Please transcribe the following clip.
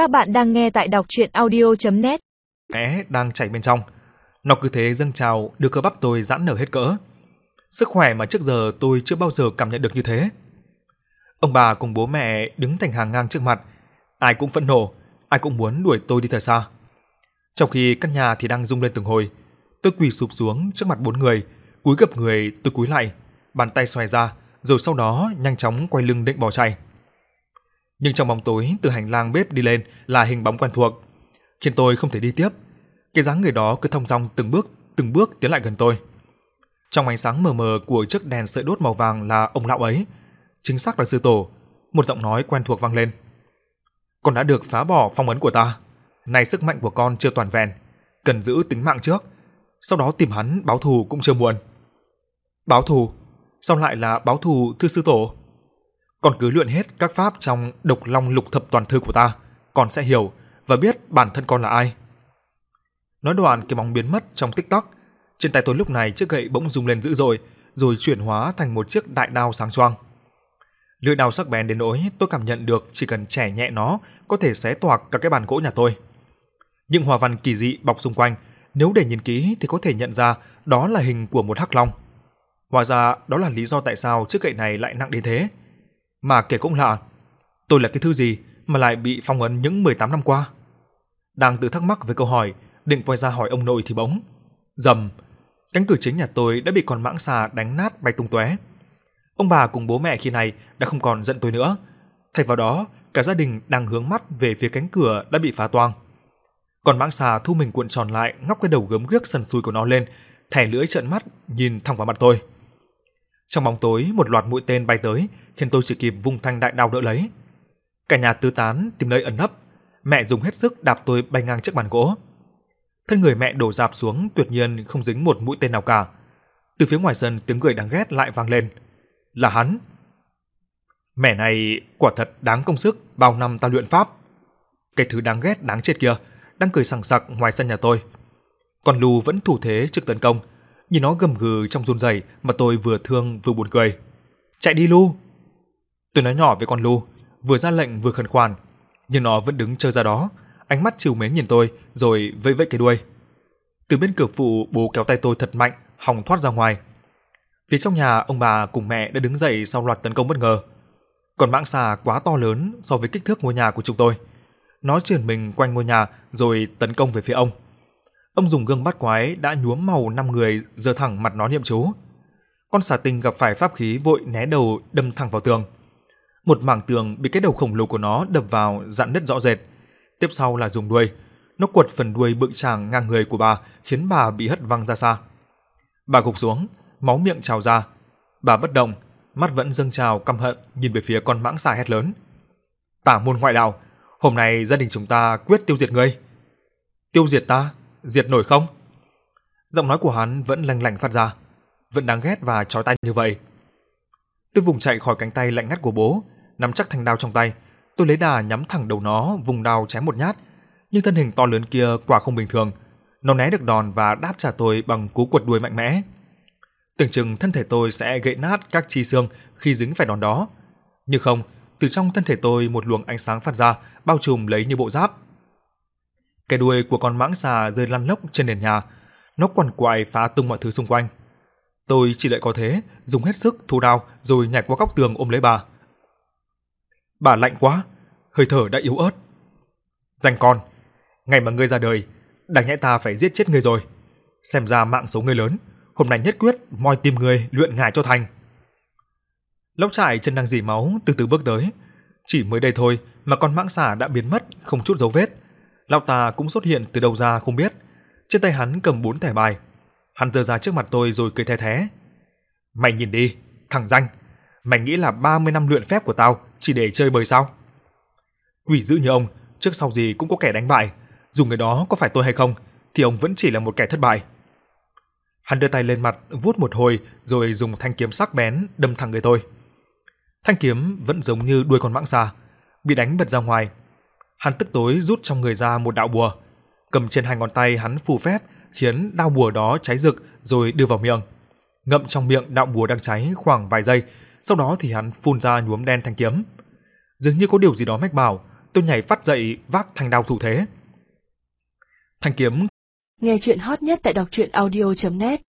Các bạn đang nghe tại đọc audio net Mẽ đang chảy bên trong. Nó cứ thế dâng trào đưa cơ bắp tôi giãn nở hết cỡ. Sức khỏe mà trước giờ tôi chưa bao giờ cảm nhận được như thế. Ông bà cùng bố mẹ đứng thành hàng ngang trước mặt. Ai cũng phẫn nộ, ai cũng muốn đuổi tôi đi thật xa. Trong khi căn nhà thì đang rung lên từng hồi, tôi quỳ sụp xuống trước mặt bốn người, cúi gập người tôi cúi lại, bàn tay xoay ra, rồi sau đó nhanh chóng quay lưng định bỏ chạy. Nhưng trong bóng tối từ hành lang bếp đi lên là hình bóng quen thuộc, khiến tôi không thể đi tiếp. Cái dáng người đó cứ thong dong từng bước, từng bước tiến lại gần tôi. Trong ánh sáng mờ mờ của chiếc đèn sợi đốt màu vàng là ông lão ấy, chính xác là sư tổ. Một giọng nói quen thuộc vang lên. Con đã được phá bỏ phong ấn của ta, nay sức mạnh của con chưa toàn vẹn, cần giữ tính mạng trước, sau đó tìm hắn báo thù cũng chưa muộn. Báo thù? Sao lại là báo thù thưa sư tổ? Con cứ luyện hết các pháp trong Độc Long Lục Thập Toàn Thư của ta, con sẽ hiểu và biết bản thân con là ai. Nói đoạn cái bóng biến mất trong tích tắc, trên tay tôi lúc này chiếc gậy bỗng rung lên dữ dội, rồi chuyển hóa thành một chiếc đại đao sáng choang. Lưỡi đao sắc bén đến nỗi tôi cảm nhận được chỉ cần trẻ nhẹ nó có thể xé toạc cả cái bàn gỗ nhà tôi. Những hoa văn kỳ dị bọc xung quanh, nếu để nhìn kỹ thì có thể nhận ra đó là hình của một hắc long. Hóa ra đó là lý do tại sao chiếc gậy này lại nặng đến thế. Mà kể cũng lạ, tôi là cái thứ gì mà lại bị phong ấn những 18 năm qua? Đang tự thắc mắc về câu hỏi, định quay ra hỏi ông nội thì bỗng rầm, cánh cửa chính nhà tôi đã bị con mãng xà đánh nát bay tung tóe. Ông bà cùng bố mẹ khi này đã không còn giận tôi nữa, thay vào đó, cả gia đình đang hướng mắt về phía cánh cửa đã bị phá toang. Còn mãng xà thu mình cuộn tròn lại, ngóc cái đầu gớm ghiếc sần sùi của nó lên, thẻ lưỡi trợn mắt nhìn thẳng vào mặt tôi. Trong bóng tối, một loạt mũi tên bay tới, khiến tôi chỉ kịp vung thanh đại đao đỡ lấy. Cả nhà tứ tán tìm nơi ẩn nấp, mẹ dùng hết sức đạp tôi bay ngang chiếc bàn gỗ. Thân người mẹ đổ dạp xuống, tuyệt nhiên không dính một mũi tên nào cả. Từ phía ngoài sân tiếng cười đáng ghét lại vang lên. Là hắn. Mẹ này quả thật đáng công sức bao năm ta luyện pháp. Cái thứ đáng ghét đáng chết kia đang cười sằng sặc ngoài sân nhà tôi. Còn lù vẫn thủ thế trước tấn công, nhìn nó gầm gừ trong run rẩy mà tôi vừa thương vừa buồn cười. "Chạy đi Lu." Tôi nói nhỏ với con Lu, vừa ra lệnh vừa khẩn khoản, nhưng nó vẫn đứng chờ ra đó, ánh mắt trìu mến nhìn tôi rồi vẫy vẫy cái đuôi. Từ bên cửa phụ bố kéo tay tôi thật mạnh, hòng thoát ra ngoài. Phía trong nhà ông bà cùng mẹ đã đứng dậy sau loạt tấn công bất ngờ. Còn mãng xà quá to lớn so với kích thước ngôi nhà của chúng tôi. Nó chuyển mình quanh ngôi nhà rồi tấn công về phía ông. Ông dùng gương bắt quái đã nhuốm màu năm người giơ thẳng mặt nó niệm chú. Con xà tinh gặp phải pháp khí vội né đầu đâm thẳng vào tường. Một mảng tường bị cái đầu khổng lồ của nó đập vào dạn nứt rõ rệt. Tiếp sau là dùng đuôi, nó quật phần đuôi bự tràng ngang người của bà, khiến bà bị hất văng ra xa. Bà gục xuống, máu miệng trào ra. Bà bất động, mắt vẫn dâng trào căm hận nhìn về phía con mãng xà hét lớn. Tả môn ngoại đạo, hôm nay gia đình chúng ta quyết tiêu diệt ngươi. Tiêu diệt ta? Diệt nổi không? Giọng nói của hắn vẫn lanh lảnh phát ra, vẫn đáng ghét và chói tai như vậy. Tôi vùng chạy khỏi cánh tay lạnh ngắt của bố, nắm chắc thanh đao trong tay, tôi lấy đà nhắm thẳng đầu nó, vùng đao chém một nhát, nhưng thân hình to lớn kia quả không bình thường, nó né được đòn và đáp trả tôi bằng cú quật đuôi mạnh mẽ. Tưởng chừng thân thể tôi sẽ gãy nát các chi xương khi dính phải đòn đó, nhưng không, từ trong thân thể tôi một luồng ánh sáng phát ra, bao trùm lấy như bộ giáp. Cái đuôi của con mãng xà rơi lăn lóc trên nền nhà, nó quằn quại phá tung mọi thứ xung quanh. Tôi chỉ lại có thế, dùng hết sức thu đao rồi nhảy qua góc tường ôm lấy bà. Bà lạnh quá, hơi thở đã yếu ớt. Danh con, ngày mà ngươi ra đời, đáng nhẽ ta phải giết chết ngươi rồi. Xem ra mạng số ngươi lớn, hôm nay nhất quyết moi tìm ngươi luyện ngài cho thành. Lốc trại chân đang dỉ máu từ từ bước tới, chỉ mới đây thôi mà con mãng xà đã biến mất không chút dấu vết. Lão ta cũng xuất hiện từ đâu ra không biết. Trên tay hắn cầm bốn thẻ bài. Hắn giơ ra trước mặt tôi rồi cười the thé. Mày nhìn đi, thằng danh, mày nghĩ là 30 năm luyện phép của tao chỉ để chơi bời sao? Quỷ dữ như ông, trước sau gì cũng có kẻ đánh bại, dù người đó có phải tôi hay không thì ông vẫn chỉ là một kẻ thất bại. Hắn đưa tay lên mặt vuốt một hồi rồi dùng thanh kiếm sắc bén đâm thẳng người tôi. Thanh kiếm vẫn giống như đuôi con mãng xà, bị đánh bật ra ngoài. Hắn tức tối rút trong người ra một đạo bùa, cầm trên hai ngón tay hắn phù phép khiến đạo bùa đó cháy rực rồi đưa vào miệng. Ngậm trong miệng đạo bùa đang cháy khoảng vài giây, sau đó thì hắn phun ra nhuốm đen thanh kiếm. Dường như có điều gì đó mách bảo, tôi nhảy phát dậy vác thanh đao thủ thế. Thanh kiếm Nghe chuyện hot nhất tại đọc truyện audio.net